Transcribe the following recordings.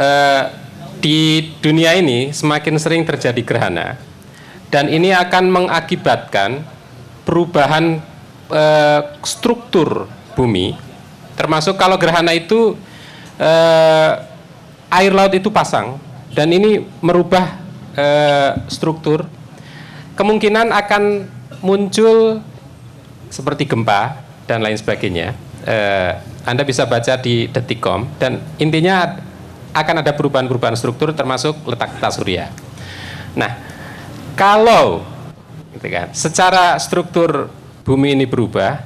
uh, di dunia ini semakin sering terjadi gerhana dan ini akan mengakibatkan perubahan uh, struktur bumi termasuk kalau gerhana itu uh, air laut itu pasang dan ini merubah uh, struktur. Kemungkinan akan muncul seperti gempa dan lain sebagainya. Uh, anda bisa baca di detikcom dan intinya akan ada perubahan-perubahan struktur termasuk letak tata surya. Nah, kalau gitu kan, secara struktur bumi ini berubah,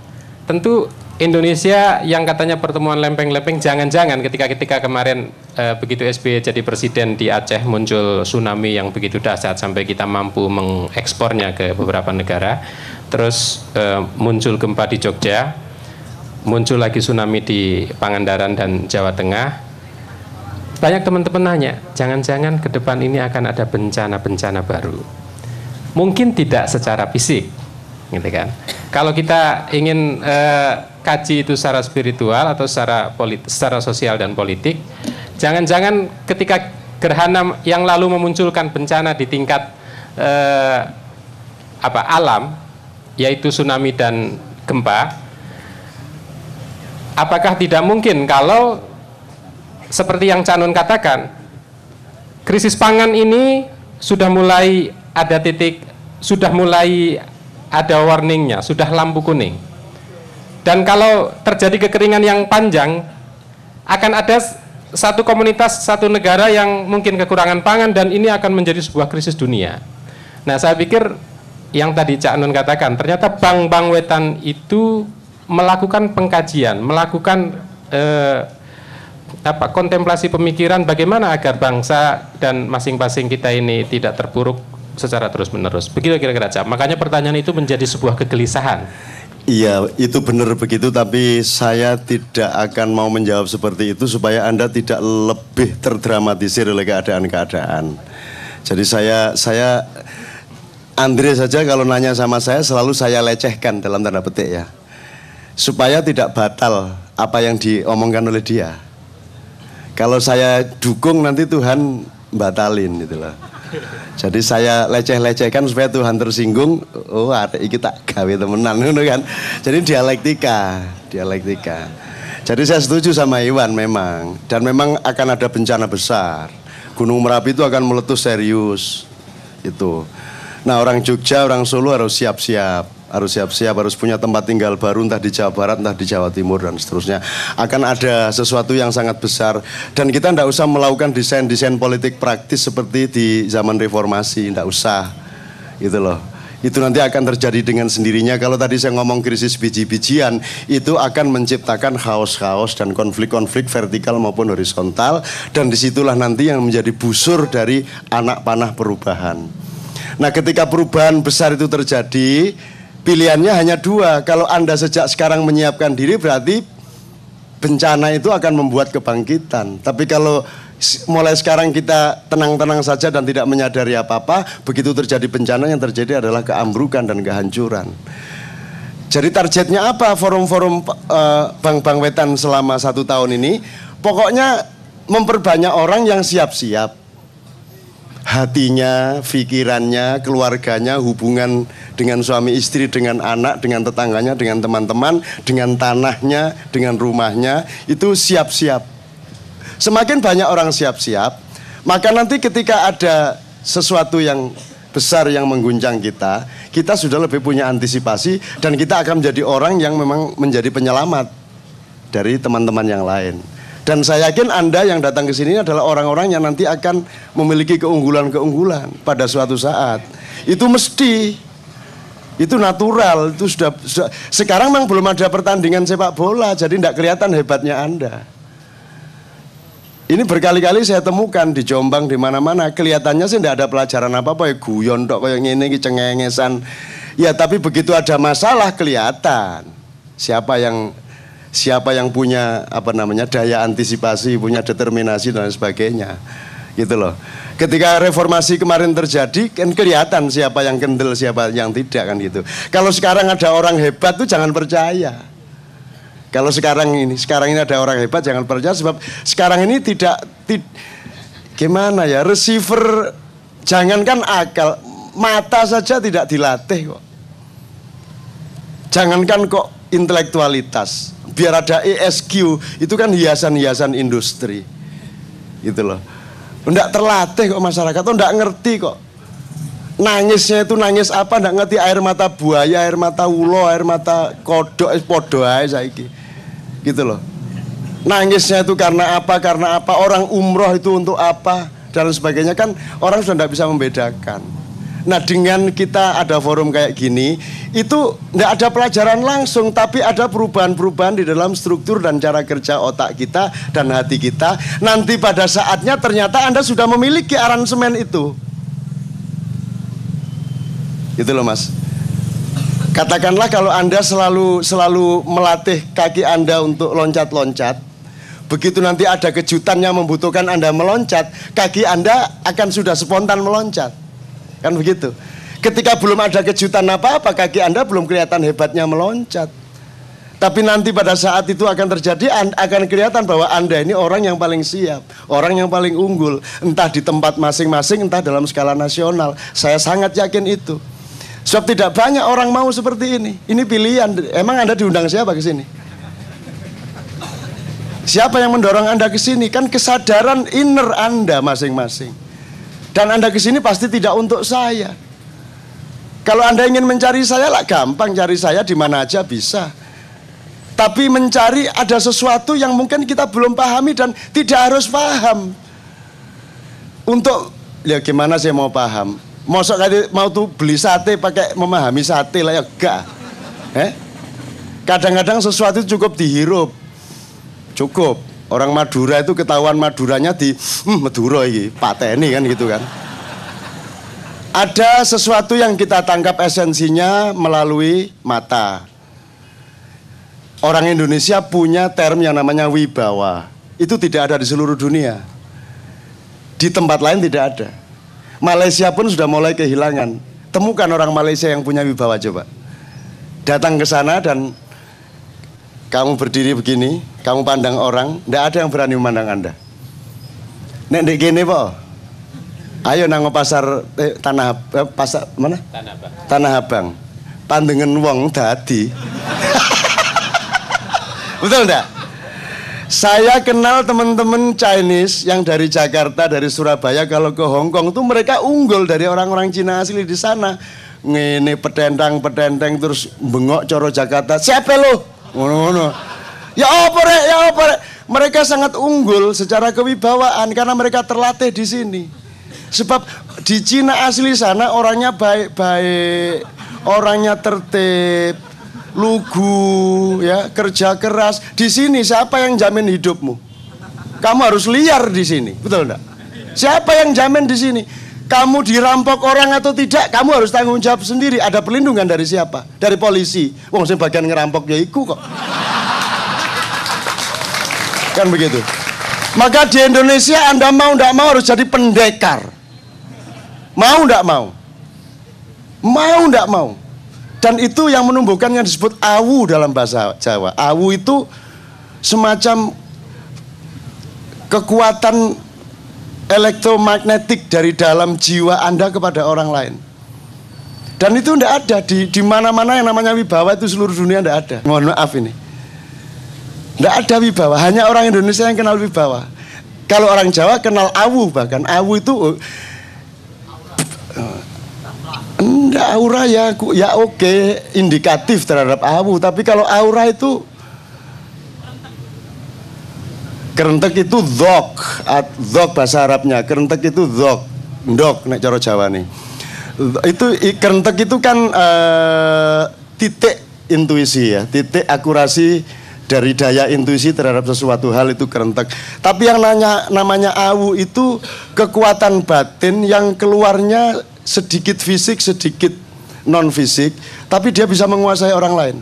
tentu Indonesia yang katanya pertemuan lempeng-lempeng jangan-jangan ketika-ketika kemarin e, begitu SBY jadi presiden di Aceh muncul tsunami yang begitu dahsyat sampai kita mampu mengekspornya ke beberapa negara terus e, muncul gempa di Jogja muncul lagi tsunami di Pangandaran dan Jawa Tengah. Banyak teman-teman nanya, jangan-jangan ke depan ini akan ada bencana-bencana baru. Mungkin tidak secara fisik, gitu kan. Kalau kita ingin eh, kaji itu secara spiritual atau secara secara sosial dan politik, jangan-jangan ketika gerhana yang lalu memunculkan bencana di tingkat eh, apa alam, yaitu tsunami dan gempa, apakah tidak mungkin kalau seperti yang Canun katakan, krisis pangan ini sudah mulai ada titik, sudah mulai ada warningnya, sudah lampu kuning. Dan kalau terjadi kekeringan yang panjang, akan ada satu komunitas, satu negara yang mungkin kekurangan pangan dan ini akan menjadi sebuah krisis dunia. Nah, saya pikir yang tadi Cak Nun katakan, ternyata bank-bank wetan itu melakukan pengkajian, melakukan eh, apa kontemplasi pemikiran bagaimana agar bangsa dan masing-masing kita ini tidak terpuruk secara terus-menerus. Begitu kira-kira Cak. Makanya pertanyaan itu menjadi sebuah kegelisahan. Iya, itu benar begitu, tapi saya tidak akan mau menjawab seperti itu supaya Anda tidak lebih terdramatisir oleh keadaan-keadaan. Jadi saya saya Andre saja kalau nanya sama saya selalu saya lecehkan dalam tanda petik ya supaya tidak batal apa yang diomongkan oleh dia. Kalau saya dukung nanti Tuhan batalin gitu loh. Jadi saya leceh-lecehkan supaya Tuhan tersinggung. Oh, ada iki tak gawe temenan gitu kan. Jadi dialektika, dialektika. Jadi saya setuju sama Iwan memang dan memang akan ada bencana besar. Gunung Merapi itu akan meletus serius. Itu. Nah, orang Jogja, orang Solo harus siap-siap harus siap-siap harus punya tempat tinggal baru entah di Jawa Barat entah di Jawa Timur dan seterusnya. Akan ada sesuatu yang sangat besar. Dan kita tidak usah melakukan desain-desain politik praktis seperti di zaman reformasi tidak usah gitu loh. Itu nanti akan terjadi dengan sendirinya. Kalau tadi saya ngomong krisis biji-bijian itu akan menciptakan haus-haus dan konflik-konflik vertikal maupun horizontal. Dan di situlah nanti yang menjadi busur dari anak panah perubahan. Nah ketika perubahan besar itu terjadi pilihannya hanya dua. Kalau Anda sejak sekarang menyiapkan diri berarti bencana itu akan membuat kebangkitan. Tapi kalau mulai sekarang kita tenang-tenang saja dan tidak menyadari apa-apa, begitu terjadi bencana yang terjadi adalah keambrukan dan kehancuran. Jadi targetnya apa forum-forum uh, bank-bank wetan selama satu tahun ini? Pokoknya memperbanyak orang yang siap-siap hatinya, pikirannya, keluarganya, hubungan dengan suami istri, dengan anak, dengan tetangganya, dengan teman-teman, dengan tanahnya, dengan rumahnya, itu siap-siap. Semakin banyak orang siap-siap, maka nanti ketika ada sesuatu yang besar yang mengguncang kita, kita sudah lebih punya antisipasi dan kita akan menjadi orang yang memang menjadi penyelamat dari teman-teman yang lain. Dan saya yakin Anda yang datang ke sini adalah orang-orang yang nanti akan memiliki keunggulan-keunggulan pada suatu saat. Itu mesti itu natural, itu sudah, sudah sekarang memang belum ada pertandingan sepak bola, jadi tidak kelihatan hebatnya Anda. Ini berkali-kali saya temukan di Jombang di mana-mana, kelihatannya sih tidak ada pelajaran apa-apa ya guyon dok kayak gini cengengesan. Ya tapi begitu ada masalah kelihatan siapa yang siapa yang punya apa namanya daya antisipasi, punya determinasi dan sebagainya. Gitu loh. Ketika reformasi kemarin terjadi kan kelihatan siapa yang kendel, siapa yang tidak kan gitu. Kalau sekarang ada orang hebat tuh jangan percaya. Kalau sekarang ini, sekarang ini ada orang hebat jangan percaya sebab sekarang ini tidak tid, gimana ya receiver jangankan akal mata saja tidak dilatih kok jangankan kok intelektualitas biar ada ESQ itu kan hiasan-hiasan industri. Gitu loh. Enggak terlatih kok masyarakat tuh enggak ngerti kok. Nangisnya itu nangis apa enggak ngerti air mata buaya air mata ulo air mata kodok es podo ae saiki. Gitu loh. Nangisnya itu karena apa karena apa orang umroh itu untuk apa dan sebagainya. Kan orang sudah tidak bisa membedakan nah dengan kita ada forum kayak gini itu tidak ada pelajaran langsung tapi ada perubahan-perubahan di dalam struktur dan cara kerja otak kita dan hati kita. Nanti pada saatnya ternyata anda sudah memiliki aransemen itu. Itu loh mas. Katakanlah kalau anda selalu selalu melatih kaki anda untuk loncat-loncat Begitu nanti ada kejutan yang membutuhkan Anda meloncat, kaki Anda akan sudah spontan meloncat. Kan begitu. Ketika belum ada kejutan apa-apa, kaki Anda belum kelihatan hebatnya meloncat. Tapi nanti pada saat itu akan terjadi akan kelihatan bahwa Anda ini orang yang paling siap, orang yang paling unggul, entah di tempat masing-masing, entah dalam skala nasional. Saya sangat yakin itu. Sebab tidak banyak orang mau seperti ini. Ini pilihan. Emang Anda diundang siapa ke sini? Siapa yang mendorong Anda ke sini? Kan kesadaran inner Anda masing-masing. Dan Anda ke sini pasti tidak untuk saya. Kalau Anda ingin mencari saya lah gampang cari saya di mana aja bisa. Tapi mencari ada sesuatu yang mungkin kita belum pahami dan tidak harus paham. Untuk ya gimana saya mau paham? Mosok mau tuh beli sate pakai memahami sate lah ya enggak. Eh? Kadang-kadang sesuatu cukup dihirup Cukup. Orang Madura itu ketahuan Maduranya di hmm, Madura ini, pateni kan gitu kan. Ada sesuatu yang kita tangkap esensinya melalui mata. Orang Indonesia punya term yang namanya wibawa. Itu tidak ada di seluruh dunia. Di tempat lain tidak ada. Malaysia pun sudah mulai kehilangan. Temukan orang Malaysia yang punya wibawa coba. Datang ke sana dan kamu berdiri begini, kamu pandang orang, tidak ada yang berani memandang Anda. Nek dek gini po, ayo nang pasar eh, tanah eh, pasar mana? Tanah Abang. Tanah Abang. Pandengen wong dadi. Betul enggak? Saya kenal teman-teman Chinese yang dari Jakarta, dari Surabaya, kalau ke Hong Kong tuh mereka unggul dari orang-orang Cina asli di sana. Ngene petentang-petenteng terus bengok coro Jakarta. Siapa lo? Ngono-ngono. Ya apa rek, ya apa rek. Mereka sangat unggul secara kewibawaan karena mereka terlatih di sini. Sebab di Cina asli sana orangnya baik-baik, orangnya tertib, lugu, ya kerja keras. Di sini siapa yang jamin hidupmu? Kamu harus liar di sini, betul enggak? Siapa yang jamin di sini? Kamu dirampok orang atau tidak, kamu harus tanggung jawab sendiri. Ada perlindungan dari siapa? Dari polisi. Wong sing bagian ngerampok ya iku kok. Kan begitu. Maka di Indonesia Anda mau tidak mau harus jadi pendekar. Mau tidak mau? Mau tidak mau? Dan itu yang menumbuhkan yang disebut awu dalam bahasa Jawa. Awu itu semacam kekuatan elektromagnetik dari dalam jiwa Anda kepada orang lain. Dan itu tidak ada di di mana-mana yang namanya wibawa itu seluruh dunia tidak ada. Mohon maaf ini. Tidak ada wibawa, hanya orang Indonesia yang kenal wibawa. Kalau orang Jawa kenal awu bahkan awu itu Enggak aura ya ya oke indikatif terhadap awu tapi kalau aura itu Kerentek itu dok, dok bahasa Arabnya. Kerentek itu dok, dok nek cara Jawa nih. Itu kerentek itu kan uh, titik intuisi ya, titik akurasi dari daya intuisi terhadap sesuatu hal itu kerentek. Tapi yang nanya namanya awu itu kekuatan batin yang keluarnya sedikit fisik, sedikit non fisik, tapi dia bisa menguasai orang lain.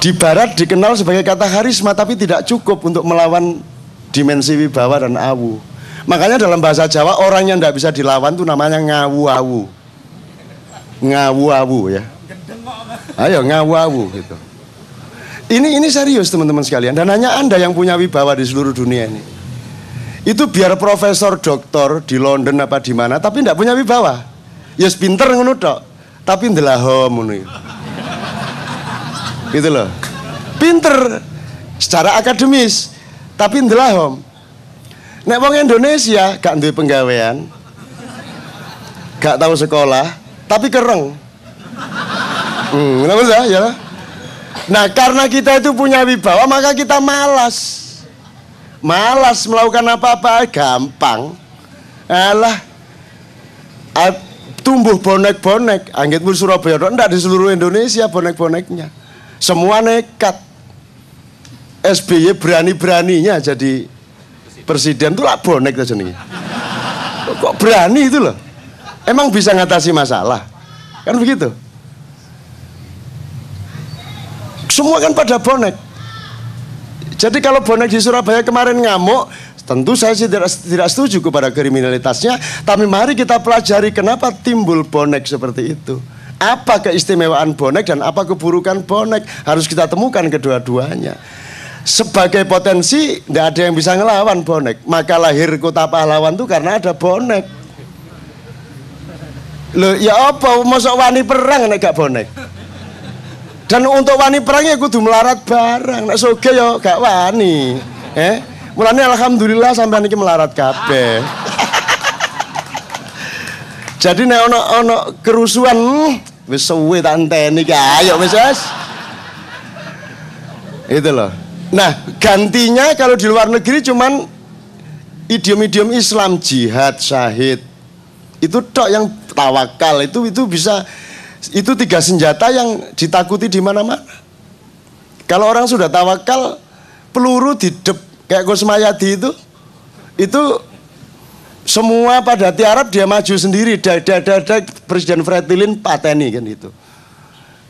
Di barat dikenal sebagai kata harisma tapi tidak cukup untuk melawan dimensi wibawa dan awu. Makanya dalam bahasa Jawa orang yang tidak bisa dilawan itu namanya ngawu-awu. Ngawu-awu ya. Ayo ngawu-awu gitu. Ini ini serius teman-teman sekalian dan hanya Anda yang punya wibawa di seluruh dunia ini. itu biar profesor doktor di London apa di mana tapi tidak punya wibawa ya yes, pinter ngono tok tapi ndelahom ngono gitu loh. Pinter. Secara akademis. Tapi ndelahom nek wong Indonesia gak duwe penggawean gak tahu sekolah tapi kereng. Hmm, kenapa ya. Nah karena kita itu punya wibawa maka kita malas. Malas melakukan apa-apa gampang. Alah tumbuh bonek-bonek. Anggit pun Surabaya enggak di seluruh Indonesia bonek-boneknya semua nekat. SBY berani-beraninya jadi presiden. Tuh lah bonek tuh nih kok berani itu loh? Emang bisa ngatasi masalah? Kan begitu. Semua kan pada bonek. Jadi kalau bonek di Surabaya kemarin ngamuk, tentu saya tidak, tidak setuju kepada kriminalitasnya. Tapi mari kita pelajari kenapa timbul bonek seperti itu. Apa keistimewaan bonek dan apa keburukan bonek harus kita temukan kedua-duanya. Sebagai potensi tidak ada yang bisa ngelawan bonek. Maka lahir kota pahlawan itu karena ada bonek. Loh, ya apa? Masuk wani perang nek gak bonek? Dan untuk wani perangnya kudu melarat barang. Nek soge yo gak wani. Eh? Mulane alhamdulillah sampai niki melarat kabeh. Jadi nek ono ono kerusuhan hmm, wis suwe tak enteni ki ayo wis wis. Itu loh. Nah, gantinya kalau di luar negeri cuman idiom-idiom Islam jihad, syahid. Itu tok yang tawakal itu itu bisa itu tiga senjata yang ditakuti di mana-mana. Kalau orang sudah tawakal, peluru di dep kayak Gus Mayadi itu, itu semua pada tiarap dia maju sendiri. Dada dada Presiden Fredilin pateni kan itu.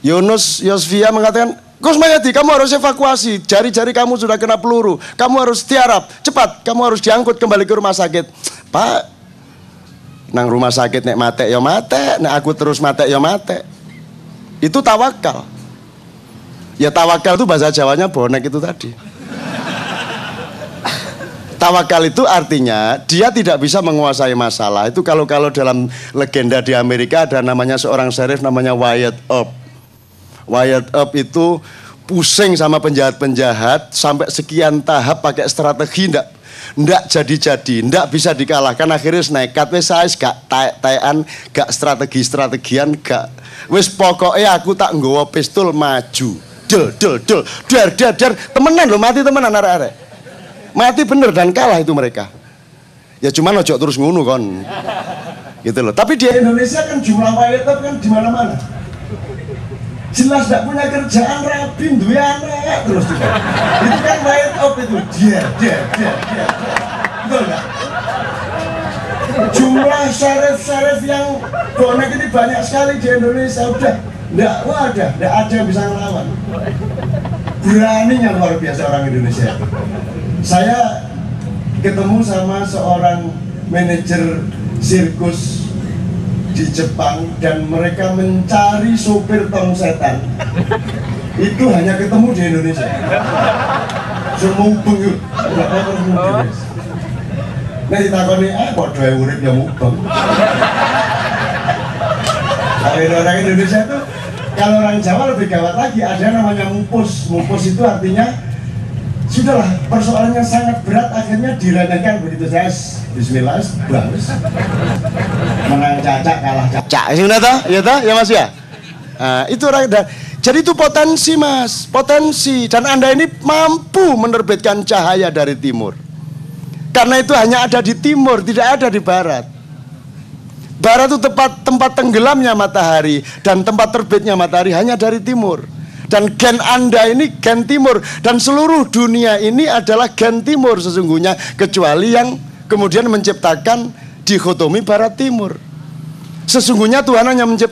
Yunus Yosvia mengatakan, Gus Mayadi, kamu harus evakuasi. Jari-jari kamu sudah kena peluru. Kamu harus tiarap. Cepat, kamu harus diangkut kembali ke rumah sakit. Pak, nang rumah sakit nek mate ya mate, nek aku terus mate ya mate. Itu tawakal. Ya tawakal itu bahasa Jawanya bonek itu tadi. Tawakal itu artinya dia tidak bisa menguasai masalah. Itu kalau kalau dalam legenda di Amerika ada namanya seorang sheriff namanya Wyatt Earp. Wyatt Earp itu pusing sama penjahat-penjahat sampai sekian tahap pakai strategi enggak ndak jadi-jadi, ndak bisa dikalahkan akhirnya nekat wis saya gak tayan, gak strategi-strategian, gak wis pokoknya aku tak nggawa pistol maju. Del del del dar dar dar temenan loh mati temenan arek-arek. Mati bener dan kalah itu mereka. Ya cuman ojo terus ngunu kon. Gitu loh. Tapi di Indonesia kan jumlah wanita kan di mana-mana. Jelas tidak punya kerjaan rapin dua anak terus juga itu kan white up itu. Dia dia dia dia. Betul nggak? Jumlah syarif-syarif yang bonek ini banyak sekali di Indonesia. Udah enggak ada enggak ada yang bisa ngelawan beraninya luar biasa orang Indonesia. Saya ketemu sama seorang manajer sirkus di Jepang dan mereka mencari sopir tong setan. Itu hanya ketemu di Indonesia. Semua bengil nah ditakoni ah kok dua urip ya mubeng? Kalau orang Indonesia itu kalau orang Jawa lebih gawat lagi ada namanya mupus mupus itu artinya sudahlah persoalannya sangat berat akhirnya diremehkan begitu saya Bismillah bagus menang cacak kalah cacak. Sudah toh? Ya toh? Ya mas ya? Nah, itu orang jadi itu potensi mas. Potensi. Dan anda ini mampu menerbitkan cahaya dari timur. Karena itu hanya ada di timur tidak ada di barat barat itu tempat tempat tenggelamnya matahari dan tempat terbitnya matahari hanya dari timur dan gen Anda ini gen timur dan seluruh dunia ini adalah gen timur sesungguhnya kecuali yang kemudian menciptakan dikotomi barat timur. Sesungguhnya Tuhan hanya menciptakan